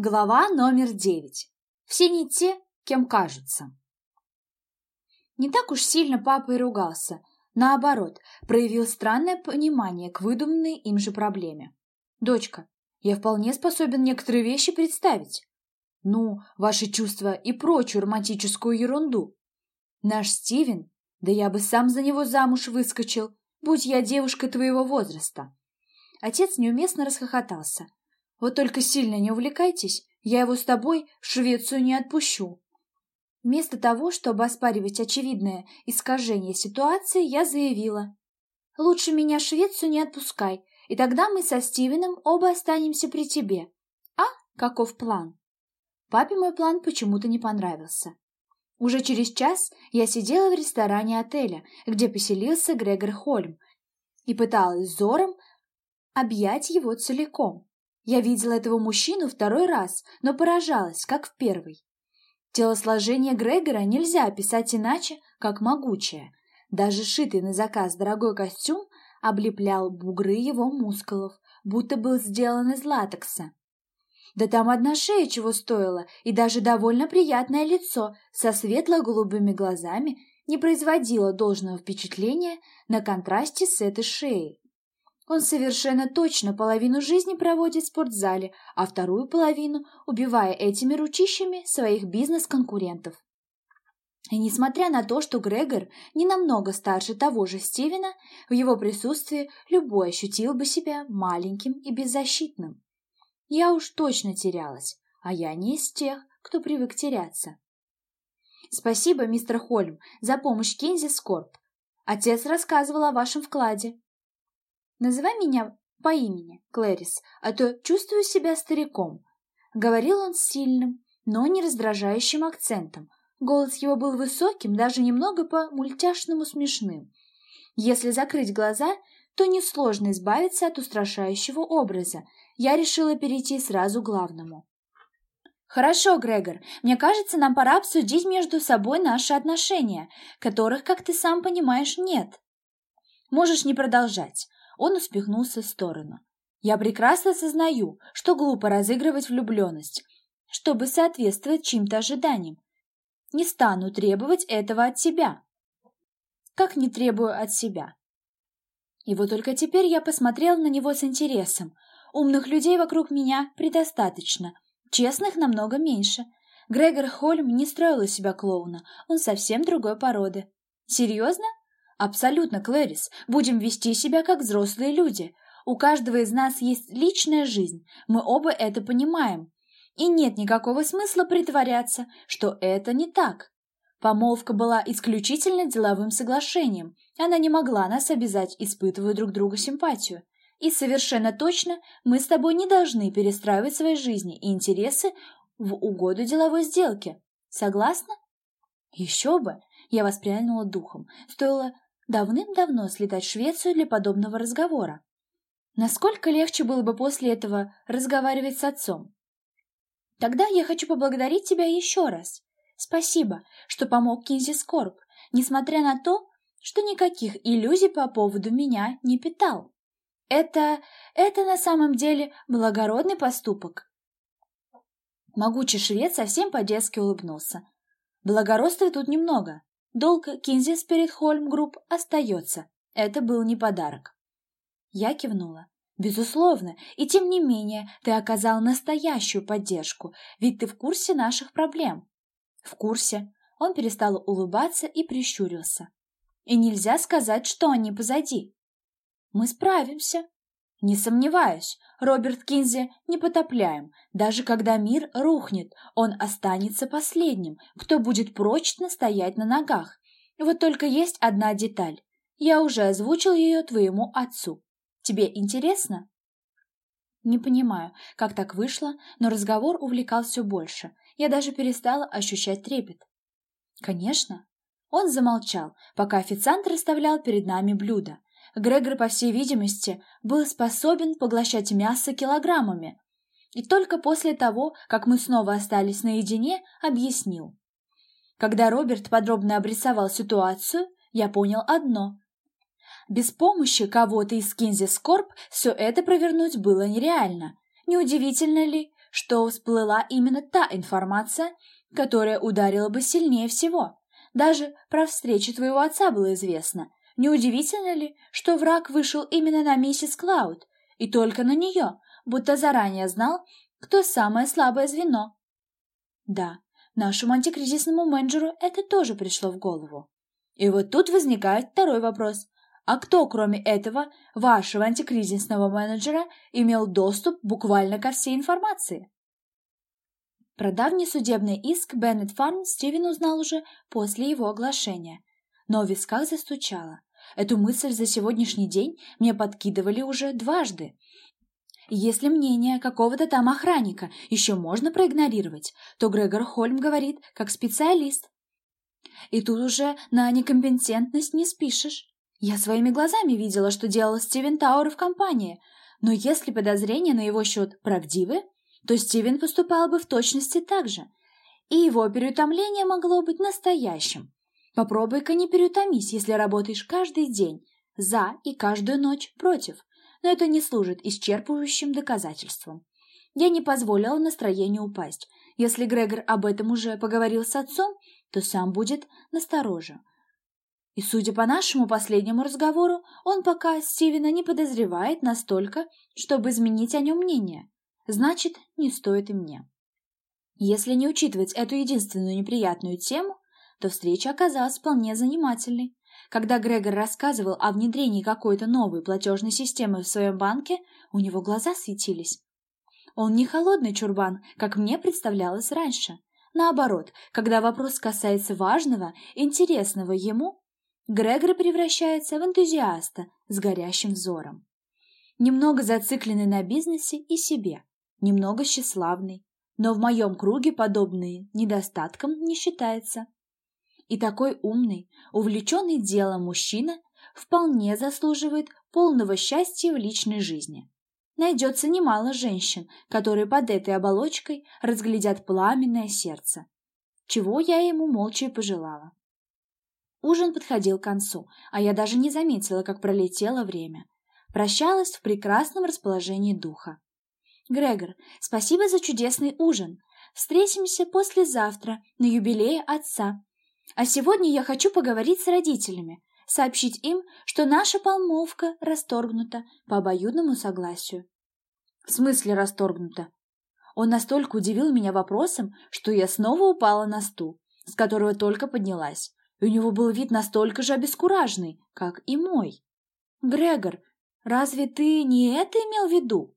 Глава номер девять. Все не те, кем кажутся. Не так уж сильно папа и ругался. Наоборот, проявил странное понимание к выдуманной им же проблеме. «Дочка, я вполне способен некоторые вещи представить. Ну, ваши чувства и прочую романтическую ерунду. Наш Стивен, да я бы сам за него замуж выскочил, будь я девушка твоего возраста». Отец неуместно расхохотался – вот только сильно не увлекайтесь, я его с тобой в Швецию не отпущу. Вместо того, чтобы оспаривать очевидное искажение ситуации, я заявила. Лучше меня в Швецию не отпускай, и тогда мы со Стивеном оба останемся при тебе. А каков план? Папе мой план почему-то не понравился. Уже через час я сидела в ресторане отеля, где поселился Грегор Хольм, и пыталась взором объять его целиком. Я видела этого мужчину второй раз, но поражалась, как в первый. Телосложение Грегора нельзя описать иначе, как могучее. Даже шитый на заказ дорогой костюм облеплял бугры его мускулов, будто был сделан из латекса. Да там одна шея чего стоила, и даже довольно приятное лицо со светло-голубыми глазами не производило должного впечатления на контрасте с этой шеей. Он совершенно точно половину жизни проводит в спортзале, а вторую половину убивая этими ручищами своих бизнес-конкурентов. И несмотря на то, что Грегор не намного старше того же Стивена, в его присутствии любой ощутил бы себя маленьким и беззащитным. Я уж точно терялась, а я не из тех, кто привык теряться. Спасибо, мистер Хольм, за помощь Кинзи Скорб. Отец рассказывал о вашем вкладе. Называй меня по имени, Клэрис, а то чувствую себя стариком. Говорил он с сильным, но не раздражающим акцентом. Голос его был высоким, даже немного по-мультяшному смешным. Если закрыть глаза, то несложно избавиться от устрашающего образа. Я решила перейти сразу к главному. «Хорошо, Грегор, мне кажется, нам пора обсудить между собой наши отношения, которых, как ты сам понимаешь, нет. Можешь не продолжать. Он успехнулся в сторону. «Я прекрасно сознаю, что глупо разыгрывать влюбленность, чтобы соответствовать чьим-то ожиданиям. Не стану требовать этого от тебя, как не требую от себя». И вот только теперь я посмотрел на него с интересом. Умных людей вокруг меня предостаточно, честных намного меньше. Грегор Хольм не строил из себя клоуна, он совсем другой породы. Серьезно? Абсолютно, Клэрис. Будем вести себя как взрослые люди. У каждого из нас есть личная жизнь. Мы оба это понимаем. И нет никакого смысла притворяться, что это не так. Помолвка была исключительно деловым соглашением. Она не могла нас обязать испытывать друг другу симпатию. И совершенно точно мы с тобой не должны перестраивать свои жизни и интересы в угоду деловой сделке. Согласна? Еще бы! Я воспрянула духом. Стоило давным-давно слетать в Швецию для подобного разговора. Насколько легче было бы после этого разговаривать с отцом? Тогда я хочу поблагодарить тебя еще раз. Спасибо, что помог Кинзи Скорб, несмотря на то, что никаких иллюзий по поводу меня не питал. Это... это на самом деле благородный поступок. Могучий швед совсем по-детски улыбнулся. Благородства тут немного. Долг Кинзи перед Хольм Групп остается. Это был не подарок. Я кивнула. Безусловно, и тем не менее ты оказал настоящую поддержку, ведь ты в курсе наших проблем. В курсе. Он перестал улыбаться и прищурился. И нельзя сказать, что они позади. Мы справимся. Не сомневаюсь, Роберт Кинзи непотопляем. Даже когда мир рухнет, он останется последним, кто будет прочно стоять на ногах. Вот только есть одна деталь. Я уже озвучил ее твоему отцу. Тебе интересно? Не понимаю, как так вышло, но разговор увлекал все больше. Я даже перестала ощущать трепет. Конечно. Он замолчал, пока официант расставлял перед нами блюда. Грегор, по всей видимости, был способен поглощать мясо килограммами. И только после того, как мы снова остались наедине, объяснил. Когда Роберт подробно обрисовал ситуацию, я понял одно. Без помощи кого-то из Кинзи Скорб все это провернуть было нереально. Неудивительно ли, что всплыла именно та информация, которая ударила бы сильнее всего. Даже про встречу твоего отца было известно. Неудивительно ли, что враг вышел именно на миссис Клауд, и только на нее, будто заранее знал, кто самое слабое звено? Да, нашему антикризисному менеджеру это тоже пришло в голову. И вот тут возникает второй вопрос. А кто, кроме этого, вашего антикризисного менеджера, имел доступ буквально ко всей информации? Про давний судебный иск Беннет Фарм Стивен узнал уже после его оглашения. Но в висках застучало. Эту мысль за сегодняшний день мне подкидывали уже дважды. Если мнение какого-то там охранника еще можно проигнорировать, то Грегор Хольм говорит как специалист. И тут уже на некомпетентность не спишешь. Я своими глазами видела, что делал Стивен Тауэр в компании, но если подозрения на его счет правдивы, то Стивен поступал бы в точности так же, и его переутомление могло быть настоящим. Попробуй-ка не переутомись, если работаешь каждый день за и каждую ночь против, но это не служит исчерпывающим доказательством. Я не позволила настроению упасть. Если Грегор об этом уже поговорил с отцом, то сам будет настороже. И, судя по нашему последнему разговору, он пока Стивена не подозревает настолько, чтобы изменить о нем мнение. Значит, не стоит и мне. Если не учитывать эту единственную неприятную тему, то встреча оказалась вполне занимательной. Когда Грегор рассказывал о внедрении какой-то новой платежной системы в своем банке, у него глаза светились. Он не холодный чурбан, как мне представлялось раньше. Наоборот, когда вопрос касается важного, интересного ему, Грегор превращается в энтузиаста с горящим взором. Немного зацикленный на бизнесе и себе, немного тщеславный, но в моем круге подобные недостатком не считается. И такой умный, увлеченный делом мужчина вполне заслуживает полного счастья в личной жизни. Найдется немало женщин, которые под этой оболочкой разглядят пламенное сердце, чего я ему молча и пожелала. Ужин подходил к концу, а я даже не заметила, как пролетело время. Прощалась в прекрасном расположении духа. «Грегор, спасибо за чудесный ужин. Встретимся послезавтра на юбилее отца. А сегодня я хочу поговорить с родителями, сообщить им, что наша помолвка расторгнута по обоюдному согласию». «В смысле расторгнута?» Он настолько удивил меня вопросом, что я снова упала на стул, с которого только поднялась и у него был вид настолько же обескураженный, как и мой. «Грегор, разве ты не это имел в виду?»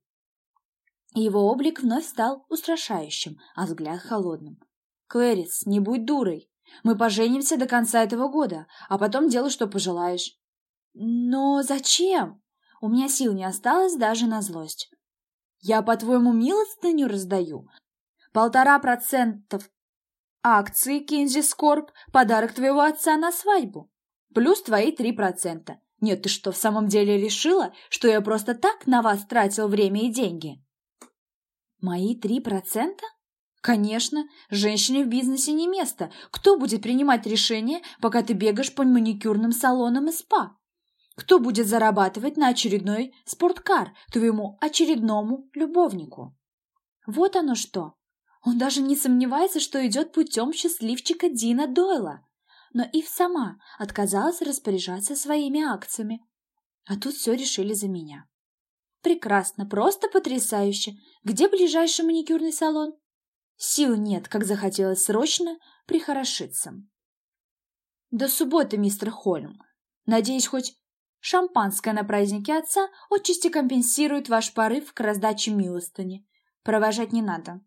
Его облик вновь стал устрашающим, а взгляд холодным. «Клэрис, не будь дурой. Мы поженимся до конца этого года, а потом делай, что пожелаешь». «Но зачем?» У меня сил не осталось даже на злость. «Я, по-твоему, милостыню раздаю? Полтора процентов Акции Кинзи Скорб – подарок твоего отца на свадьбу. Плюс твои три процента. Нет, ты что, в самом деле решила, что я просто так на вас тратил время и деньги? Мои три процента? Конечно, женщине в бизнесе не место. Кто будет принимать решения, пока ты бегаешь по маникюрным салонам и спа? Кто будет зарабатывать на очередной спорткар твоему очередному любовнику? Вот оно что. Он даже не сомневается, что идет путем счастливчика Дина Дойла. Но Ив сама отказалась распоряжаться своими акциями. А тут все решили за меня. Прекрасно, просто потрясающе. Где ближайший маникюрный салон? Сил нет, как захотелось срочно прихорошиться. До субботы, мистер Холм. Надеюсь, хоть шампанское на празднике отца отчасти компенсирует ваш порыв к раздаче милостыни. Провожать не надо.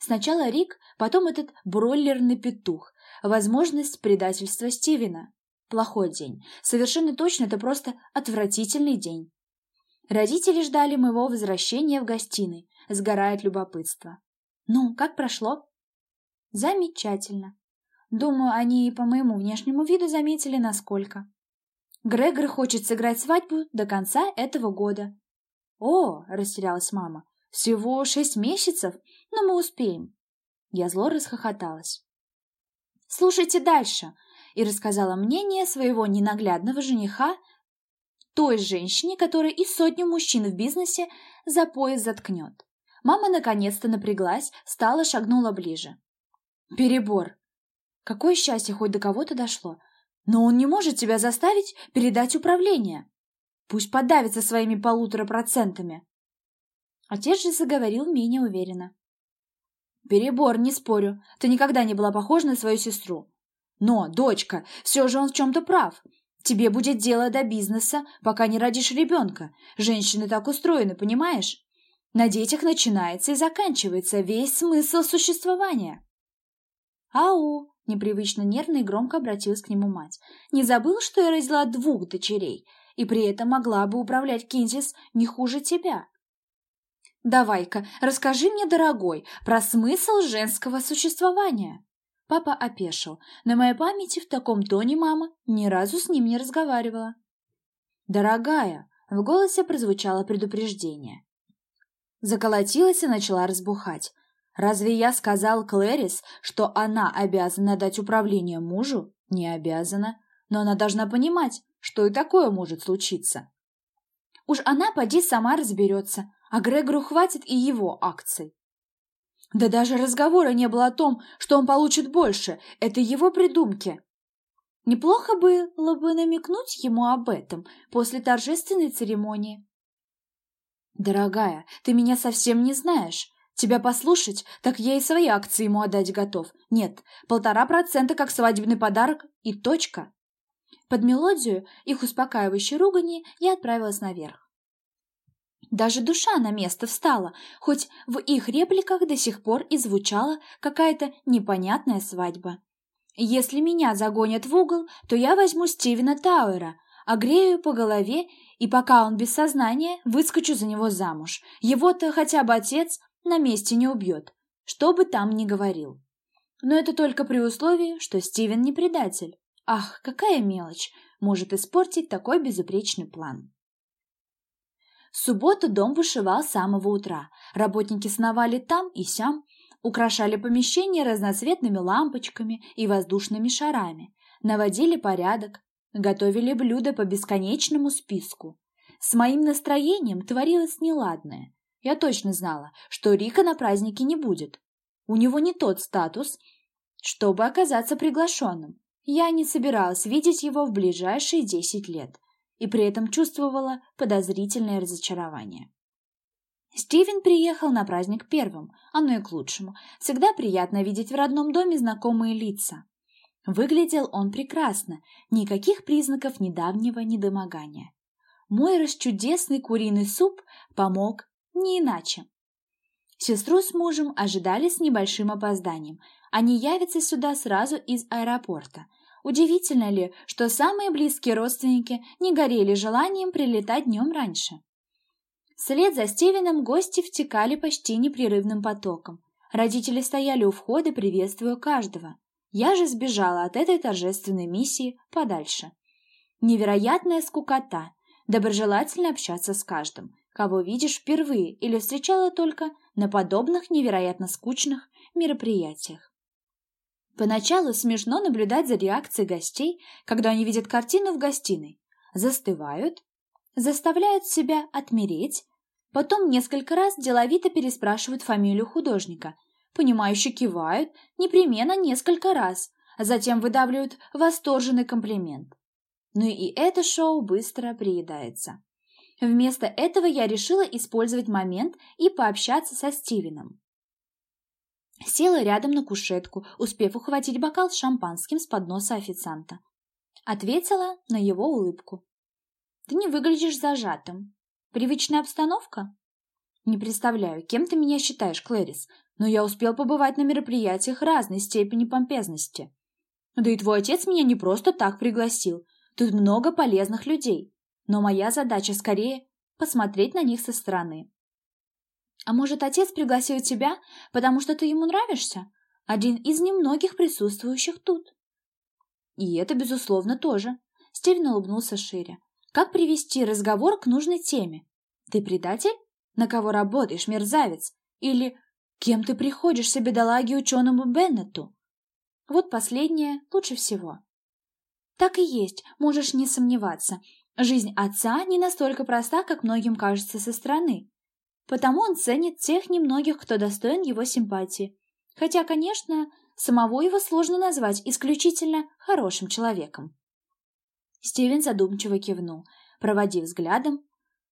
Сначала Рик, потом этот бройлерный петух. Возможность предательства Стивена. Плохой день. Совершенно точно это просто отвратительный день. Родители ждали моего возвращения в гостиной. Сгорает любопытство. Ну, как прошло? Замечательно. Думаю, они и по моему внешнему виду заметили, насколько. Грегор хочет сыграть свадьбу до конца этого года. О, растерялась мама. Всего шесть месяцев? но мы успеем. Я зло расхохоталась. Слушайте дальше, и рассказала мнение своего ненаглядного жениха той женщине, которая и сотню мужчин в бизнесе за пояс заткнет. Мама наконец-то напряглась, стала, шагнула ближе. Перебор. Какое счастье хоть до кого-то дошло. Но он не может тебя заставить передать управление. Пусть подавится своими полутора процентами. Отец же заговорил менее уверенно. Перебор, не спорю. Ты никогда не была похожа на свою сестру. Но, дочка, все же он в чем-то прав. Тебе будет дело до бизнеса, пока не родишь ребенка. Женщины так устроены, понимаешь? На детях начинается и заканчивается весь смысл существования. «Ау!» — непривычно нервно и громко обратилась к нему мать. «Не забыл, что я родила двух дочерей, и при этом могла бы управлять Кинзис не хуже тебя?» «Давай-ка, расскажи мне, дорогой, про смысл женского существования!» Папа опешил. На моей памяти в таком тоне мама ни разу с ним не разговаривала. «Дорогая!» — в голосе прозвучало предупреждение. Заколотилась и начала разбухать. Разве я сказал Клэрис, что она обязана дать управление мужу? Не обязана. Но она должна понимать, что и такое может случиться. Уж она поди сама разберется, а Грегору хватит и его акций. Да даже разговора не было о том, что он получит больше. Это его придумки. Неплохо было бы намекнуть ему об этом после торжественной церемонии. «Дорогая, ты меня совсем не знаешь. Тебя послушать, так я и свои акции ему отдать готов. Нет, полтора процента как свадебный подарок и точка. Под мелодию их успокаивающей ругани я отправилась наверх. Даже душа на место встала, хоть в их репликах до сих пор и звучала какая-то непонятная свадьба. Если меня загонят в угол, то я возьму Стивена Тауэра, огрею по голове, и пока он без сознания, выскочу за него замуж. Его-то хотя бы отец на месте не убьет, что бы там ни говорил. Но это только при условии, что Стивен не предатель. Ах, какая мелочь может испортить такой безупречный план. В субботу дом вышивал с самого утра. Работники сновали там и сям, украшали помещение разноцветными лампочками и воздушными шарами, наводили порядок, готовили блюда по бесконечному списку. С моим настроением творилось неладное. Я точно знала, что Рика на празднике не будет. У него не тот статус, чтобы оказаться приглашенным. Я не собиралась видеть его в ближайшие десять лет и при этом чувствовала подозрительное разочарование. Стивен приехал на праздник первым, оно и к лучшему. Всегда приятно видеть в родном доме знакомые лица. Выглядел он прекрасно, никаких признаков недавнего недомогания. Мой расчудесный куриный суп помог не иначе. Сестру с мужем ожидали с небольшим опозданием. Они явятся сюда сразу из аэропорта. Удивительно ли, что самые близкие родственники не горели желанием прилетать днем раньше? Вслед за Стивеном гости втекали почти непрерывным потоком. Родители стояли у входа, приветствуя каждого. Я же сбежала от этой торжественной миссии подальше. Невероятная скукота, доброжелательно общаться с каждым, кого видишь впервые или встречала только на подобных невероятно скучных мероприятиях. Поначалу смешно наблюдать за реакцией гостей, когда они видят картину в гостиной. Застывают, заставляют себя отмереть, потом несколько раз деловито переспрашивают фамилию художника, понимающе кивают, непременно несколько раз, а затем выдавливают восторженный комплимент. Ну и это шоу быстро приедается. Вместо этого я решила использовать момент и пообщаться со Стивеном. Села рядом на кушетку, успев ухватить бокал с шампанским с подноса официанта. Ответила на его улыбку. «Ты не выглядишь зажатым. Привычная обстановка?» «Не представляю, кем ты меня считаешь, Клэрис, но я успел побывать на мероприятиях разной степени помпезности. Да и твой отец меня не просто так пригласил. Тут много полезных людей но моя задача скорее посмотреть на них со стороны. А может, отец пригласил тебя, потому что ты ему нравишься? Один из немногих присутствующих тут. И это, безусловно, тоже. Стивен улыбнулся шире. Как привести разговор к нужной теме? Ты предатель? На кого работаешь, мерзавец? Или кем ты приходишься бедолаге ученому Беннету? Вот последнее лучше всего. Так и есть, можешь не сомневаться. Жизнь отца не настолько проста, как многим кажется со стороны. потому он ценит тех немногих, кто достоин его симпатии. Хотя, конечно, самого его сложно назвать исключительно хорошим человеком. Стивен задумчиво кивнул, проводив взглядом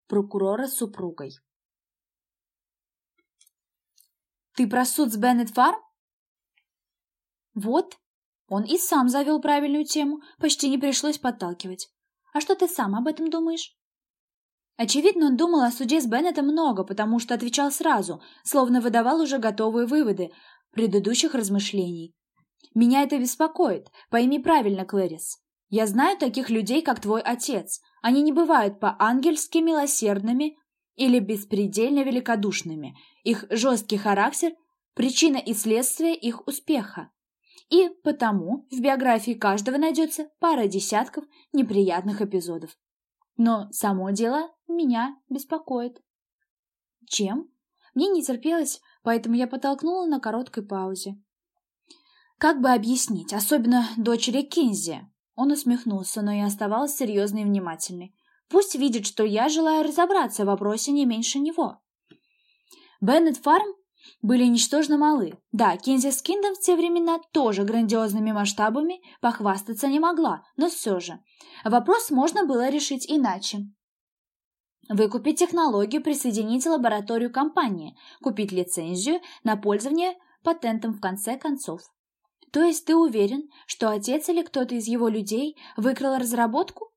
прокурора с супругой. «Ты про суд с Беннет Фарм?» «Вот, он и сам завел правильную тему, почти не пришлось подталкивать. А что ты сам об этом думаешь?» Очевидно, он думал о суде с Беннетом много, потому что отвечал сразу, словно выдавал уже готовые выводы предыдущих размышлений. «Меня это беспокоит. Пойми правильно, Клэрис. Я знаю таких людей, как твой отец. Они не бывают по-ангельски милосердными или беспредельно великодушными. Их жесткий характер – причина и следствие их успеха. И потому в биографии каждого найдется пара десятков неприятных эпизодов. Но само дело меня беспокоит. Чем? Мне не терпелось, поэтому я подтолкнула на короткой паузе. Как бы объяснить, особенно дочери Кинзи, он усмехнулся, но и оставался серьезной и внимательной. Пусть видит, что я желаю разобраться в вопросе не меньше него. Беннет Фарм были ничтожно малы. Да, Кензис Киндом в те времена тоже грандиозными масштабами похвастаться не могла, но все же. Вопрос можно было решить иначе. Выкупить технологию, присоединить лабораторию компании, купить лицензию на пользование патентом в конце концов. То есть ты уверен, что отец или кто-то из его людей выкрал разработку?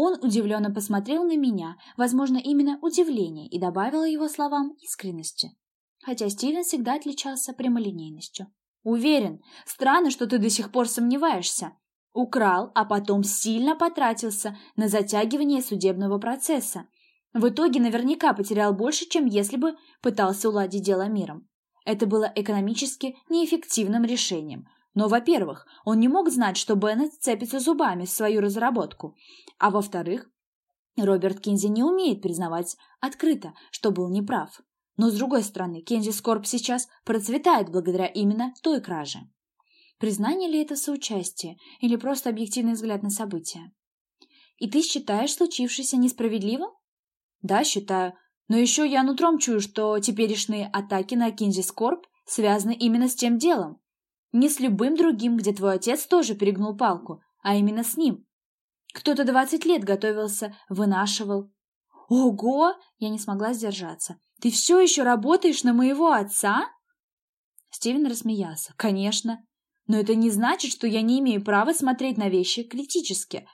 Он удивленно посмотрел на меня, возможно, именно удивление, и добавила его словам искренности. Хотя Стивен всегда отличался прямолинейностью. Уверен, странно, что ты до сих пор сомневаешься. Украл, а потом сильно потратился на затягивание судебного процесса. В итоге наверняка потерял больше, чем если бы пытался уладить дело миром. Это было экономически неэффективным решением. Но, во-первых, он не мог знать, что Беннет цепится зубами в свою разработку. А во-вторых, Роберт Кинзи не умеет признавать открыто, что был неправ. Но, с другой стороны, Кензи Скорб сейчас процветает благодаря именно той краже. Признание ли это соучастие или просто объективный взгляд на события? И ты считаешь случившееся несправедливым? Да, считаю, но еще я нутром чую, что теперешние атаки на Кинзи Скорб связаны именно с тем делом. Не с любым другим, где твой отец тоже перегнул палку, а именно с ним. Кто-то двадцать лет готовился, вынашивал. Ого! Я не смогла сдержаться. Ты все еще работаешь на моего отца? Стивен рассмеялся. Конечно. Но это не значит, что я не имею права смотреть на вещи критически.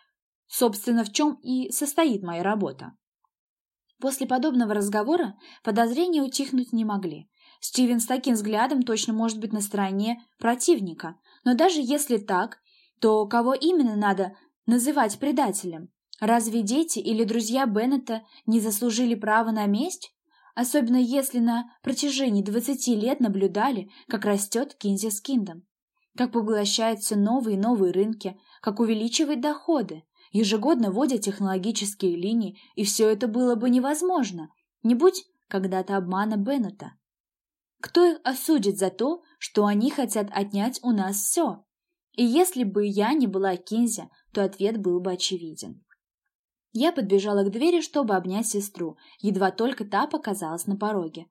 Собственно, в чем и состоит моя работа. После подобного разговора подозрения утихнуть не могли. Стивен с таким взглядом точно может быть на стороне противника. Но даже если так, то кого именно надо называть предателем? Разве дети или друзья Беннета не заслужили права на месть? Особенно если на протяжении 20 лет наблюдали, как растет Кинзи Скиндом, как поглощаются новые и новые рынки, как увеличивает доходы, ежегодно вводя технологические линии, и все это было бы невозможно, не будь когда-то обмана Беннета. Кто их осудит за то, что они хотят отнять у нас все? И если бы я не была Кинзи, то ответ был бы очевиден. Я подбежала к двери, чтобы обнять сестру, едва только та показалась на пороге.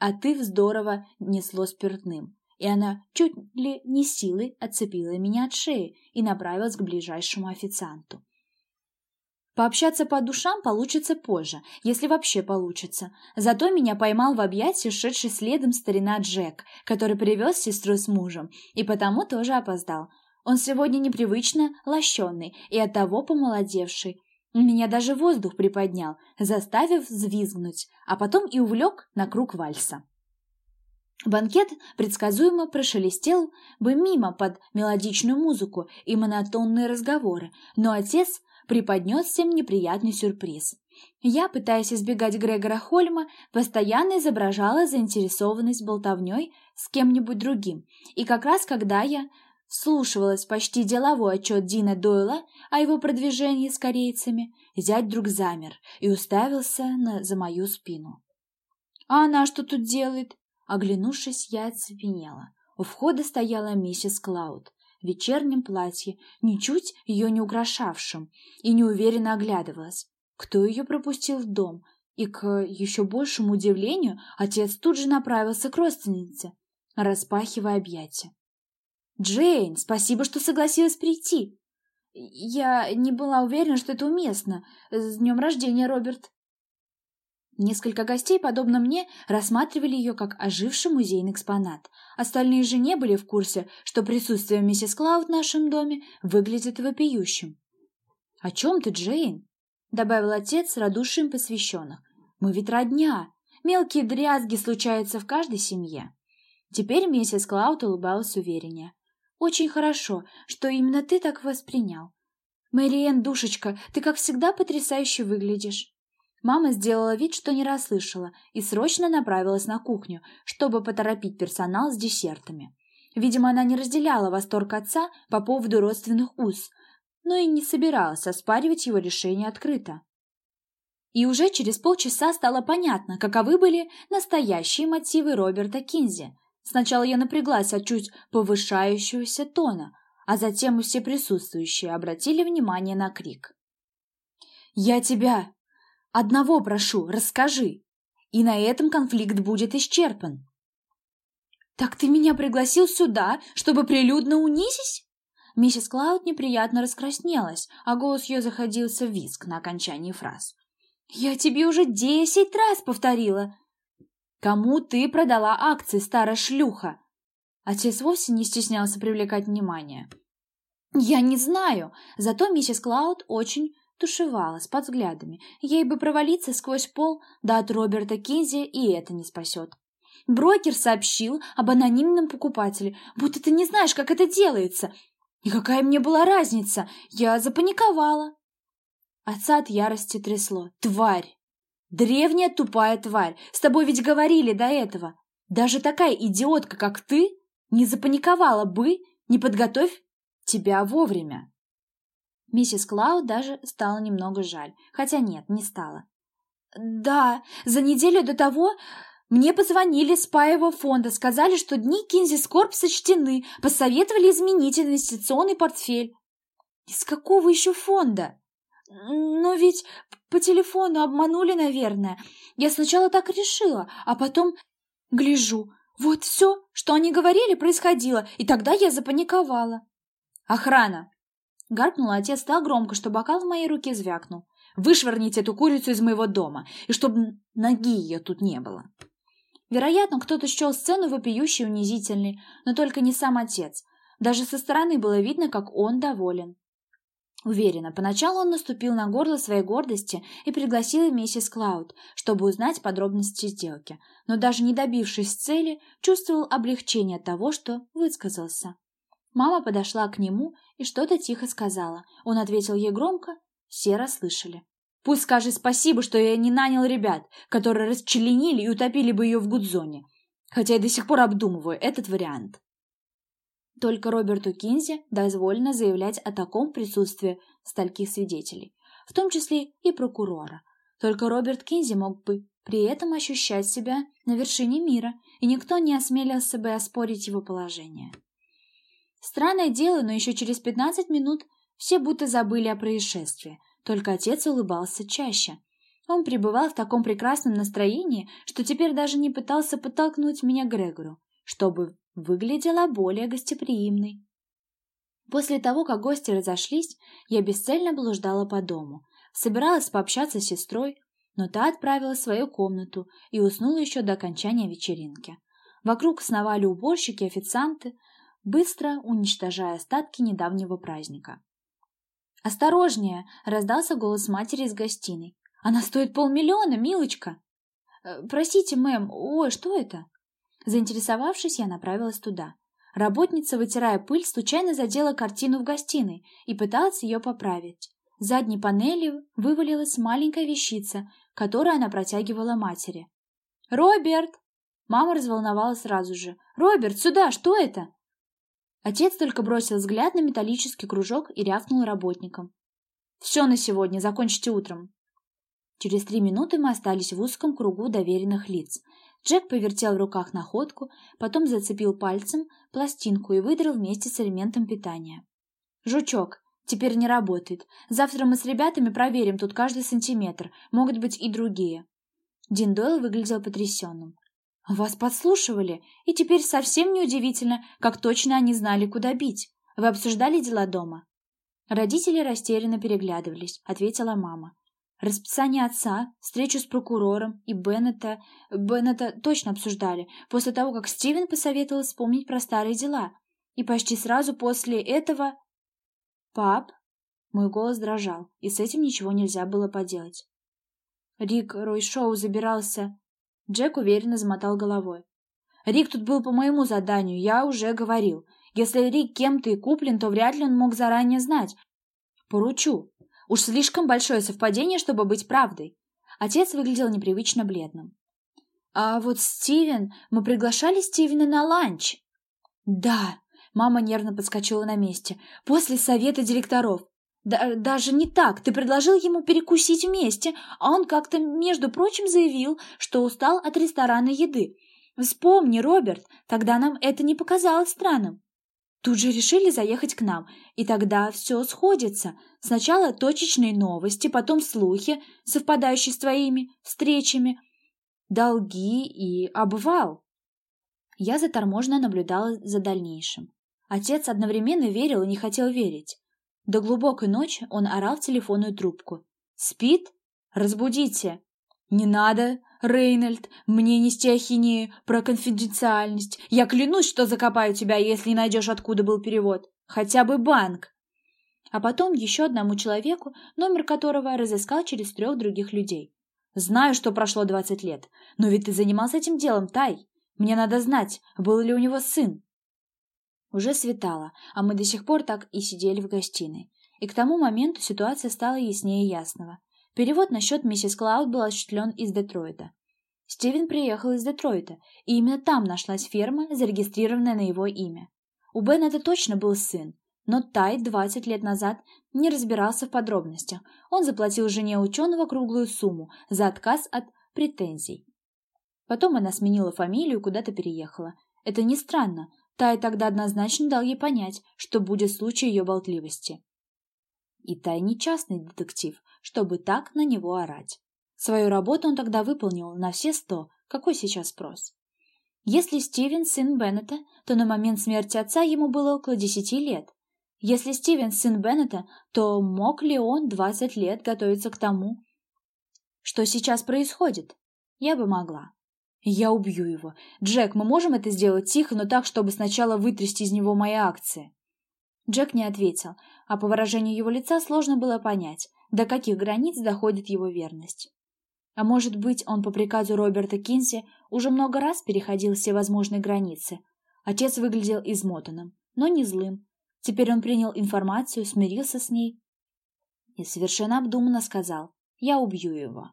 А ты здорово несло спиртным, и она чуть ли не силой отцепила меня от шеи и направилась к ближайшему официанту. Пообщаться по душам получится позже, если вообще получится. Зато меня поймал в объятии шедший следом старина Джек, который привез сестру с мужем, и потому тоже опоздал. Он сегодня непривычно лощеный и оттого помолодевший. Меня даже воздух приподнял, заставив взвизгнуть, а потом и увлек на круг вальса. Банкет предсказуемо прошелестел бы мимо под мелодичную музыку и монотонные разговоры, но отец преподнес всем неприятный сюрприз. Я, пытаясь избегать Грегора Хольма, постоянно изображала заинтересованность болтовней с кем-нибудь другим, и как раз когда я вслушивалась почти деловой отчет Дина Дойла о его продвижении с корейцами, зять вдруг замер и уставился на, за мою спину. «А она что тут делает?» Оглянувшись, я оцепенела. У входа стояла миссис Клауд вечернем платье, ничуть ее не украшавшем, и неуверенно оглядывалась. Кто ее пропустил в дом? И к еще большему удивлению отец тут же направился к родственнице, распахивая объятия. «Джейн, спасибо, что согласилась прийти. Я не была уверена, что это уместно. С днем рождения, Роберт!» Несколько гостей, подобно мне, рассматривали ее как оживший музейный экспонат. Остальные же не были в курсе, что присутствие миссис Клауд в нашем доме выглядит вопиющим. «О чем ты, Джейн?» — добавил отец с радушием посвященных. «Мы ведь родня. Мелкие дрязги случаются в каждой семье». Теперь миссис Клауд улыбалась увереннее. «Очень хорошо, что именно ты так воспринял. Мэриэн, душечка, ты, как всегда, потрясающе выглядишь». Мама сделала вид, что не расслышала, и срочно направилась на кухню, чтобы поторопить персонал с десертами. Видимо, она не разделяла восторг отца по поводу родственных уз, но и не собиралась оспаривать его решение открыто. И уже через полчаса стало понятно, каковы были настоящие мотивы Роберта Кинзи. Сначала я напряглась от чуть повышающегося тона, а затем все присутствующие обратили внимание на крик. «Я тебя! Одного прошу, расскажи, и на этом конфликт будет исчерпан. «Так ты меня пригласил сюда, чтобы прилюдно унизить?» Миссис Клауд неприятно раскраснелась, а голос ее заходился в виск на окончании фраз. «Я тебе уже десять раз повторила!» «Кому ты продала акции, старая шлюха?» Отец вовсе не стеснялся привлекать внимание. «Я не знаю, зато миссис Клауд очень тушевалась под взглядами. Ей бы провалиться сквозь пол, да от Роберта Кинзи и это не спасет. Брокер сообщил об анонимном покупателе, будто ты не знаешь, как это делается. И какая мне была разница? Я запаниковала. Отца от ярости трясло. Тварь! Древняя тупая тварь! С тобой ведь говорили до этого. Даже такая идиотка, как ты, не запаниковала бы, не подготовь тебя вовремя. Миссис Клауд даже стало немного жаль. Хотя нет, не стало. «Да, за неделю до того мне позвонили с паевого фонда, сказали, что дни Кинзи Скорб сочтены, посоветовали изменить инвестиционный портфель». «Из какого еще фонда?» «Но ведь по телефону обманули, наверное. Я сначала так решила, а потом гляжу. Вот все, что они говорили, происходило, и тогда я запаниковала». «Охрана!» Гаркнул отец так громко, что бокал в моей руке звякнул. «Вышвырните эту курицу из моего дома, и чтобы ноги ее тут не было!» Вероятно, кто-то счел сцену вопиющей унизительной, но только не сам отец. Даже со стороны было видно, как он доволен. Уверена, поначалу он наступил на горло своей гордости и пригласил миссис Клауд, чтобы узнать подробности сделки, но даже не добившись цели, чувствовал облегчение от того, что высказался. Мама подошла к нему и что-то тихо сказала. Он ответил ей громко, все расслышали. «Пусть скажет спасибо, что я не нанял ребят, которые расчленили и утопили бы ее в Гудзоне, хотя я до сих пор обдумываю этот вариант». Только Роберту Кинзи дозволено заявлять о таком присутствии стольких свидетелей, в том числе и прокурора. Только Роберт Кинзи мог бы при этом ощущать себя на вершине мира, и никто не осмелился бы оспорить его положение. Странное дело, но еще через пятнадцать минут все будто забыли о происшествии, только отец улыбался чаще. Он пребывал в таком прекрасном настроении, что теперь даже не пытался подтолкнуть меня к Грегору, чтобы выглядела более гостеприимной. После того, как гости разошлись, я бесцельно блуждала по дому, собиралась пообщаться с сестрой, но та отправилась в свою комнату и уснула еще до окончания вечеринки. Вокруг сновали уборщики, официанты, быстро уничтожая остатки недавнего праздника. «Осторожнее!» — раздался голос матери из гостиной. «Она стоит полмиллиона, милочка!» «Э, «Простите, мэм, ой, что это?» Заинтересовавшись, я направилась туда. Работница, вытирая пыль, случайно задела картину в гостиной и пыталась ее поправить. С задней панели вывалилась маленькая вещица, которую она протягивала матери. «Роберт!» Мама разволновалась сразу же. «Роберт, сюда! Что это?» Отец только бросил взгляд на металлический кружок и рявкнул работникам. «Все на сегодня, закончите утром». Через три минуты мы остались в узком кругу доверенных лиц. Джек повертел в руках находку, потом зацепил пальцем пластинку и выдрал вместе с элементом питания. «Жучок, теперь не работает. Завтра мы с ребятами проверим тут каждый сантиметр, могут быть и другие». Дин Дойл выглядел потрясенным. «Вас подслушивали, и теперь совсем неудивительно, как точно они знали, куда бить. Вы обсуждали дела дома?» Родители растерянно переглядывались, ответила мама. Расписание отца, встречу с прокурором и Беннета... Беннета точно обсуждали, после того, как Стивен посоветовал вспомнить про старые дела. И почти сразу после этого... «Пап?» Мой голос дрожал, и с этим ничего нельзя было поделать. Рик Рой Шоу забирался... Джек уверенно замотал головой. «Рик тут был по моему заданию, я уже говорил. Если Рик кем-то и куплен, то вряд ли он мог заранее знать. Поручу. Уж слишком большое совпадение, чтобы быть правдой. Отец выглядел непривычно бледным. А вот Стивен... Мы приглашали Стивена на ланч. Да. Мама нервно подскочила на месте. После совета директоров. Да, даже не так. Ты предложил ему перекусить вместе, а он как-то, между прочим, заявил, что устал от ресторанной еды. Вспомни, Роберт, тогда нам это не показалось странным. Тут же решили заехать к нам, и тогда все сходится. Сначала точечные новости, потом слухи, совпадающие с твоими встречами, долги и обвал. Я заторможенно наблюдала за дальнейшим. Отец одновременно верил и не хотел верить. До глубокой ночи он орал в телефонную трубку. «Спит? Разбудите!» «Не надо, Рейнольд, мне нести ахинею про конфиденциальность. Я клянусь, что закопаю тебя, если не найдешь, откуда был перевод. Хотя бы банк!» А потом еще одному человеку, номер которого разыскал через трех других людей. «Знаю, что прошло двадцать лет, но ведь ты занимался этим делом, Тай. Мне надо знать, был ли у него сын». Уже светало, а мы до сих пор так и сидели в гостиной. И к тому моменту ситуация стала яснее ясного. Перевод на счет миссис Клауд был осуществлен из Детройта. Стивен приехал из Детройта, и именно там нашлась ферма, зарегистрированная на его имя. У Беннета точно был сын, но Тай 20 лет назад не разбирался в подробностях. Он заплатил жене ученого круглую сумму за отказ от претензий. Потом она сменила фамилию и куда-то переехала. Это не странно. Тай тогда однозначно дал ей понять, что будет случай ее болтливости. И Тай не частный детектив, чтобы так на него орать. Свою работу он тогда выполнил на все сто. Какой сейчас спрос? Если Стивен сын Беннета, то на момент смерти отца ему было около десяти лет. Если Стивен сын Беннета, то мог ли он двадцать лет готовиться к тому, что сейчас происходит? Я бы могла. Я убью его. Джек, мы можем это сделать тихо, но так, чтобы сначала вытрясти из него мои акции. Джек не ответил, а по выражению его лица сложно было понять, до каких границ доходит его верность. А может быть, он по приказу Роберта Кинси уже много раз переходил все возможные границы. Отец выглядел измотанным, но не злым. Теперь он принял информацию, смирился с ней и совершенно обдуманно сказал «Я убью его».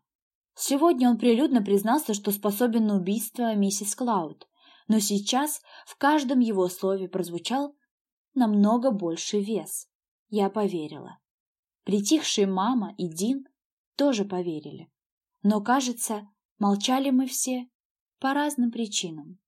Сегодня он прилюдно признался, что способен на убийство миссис Клауд, но сейчас в каждом его слове прозвучал намного больший вес. Я поверила. Притихшие мама и Дин тоже поверили. Но, кажется, молчали мы все по разным причинам.